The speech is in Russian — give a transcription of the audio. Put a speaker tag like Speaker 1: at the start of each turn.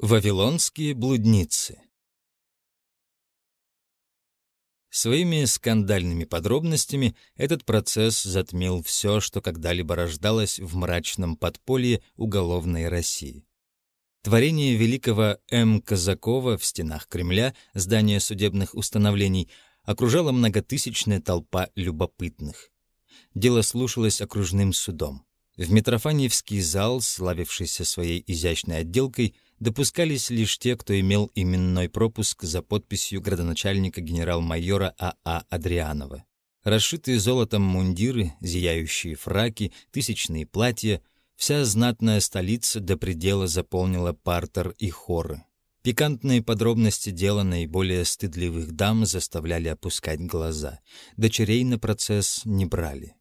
Speaker 1: Вавилонские блудницы Своими скандальными подробностями этот процесс затмил все, что когда-либо рождалось в мрачном подполье уголовной России. Творение великого М. Казакова в стенах Кремля, здания судебных установлений, окружала многотысячная толпа любопытных. Дело слушалось окружным судом. В Митрофаневский зал, славившийся своей изящной отделкой, допускались лишь те, кто имел именной пропуск за подписью градоначальника генерал-майора А.А. А Адрианова. Расшитые золотом мундиры, зияющие фраки, тысячные платья — Вся знатная столица до предела заполнила партер и хоры. Пикантные подробности дела наиболее стыдливых дам заставляли опускать глаза. Дочерей на процесс не брали.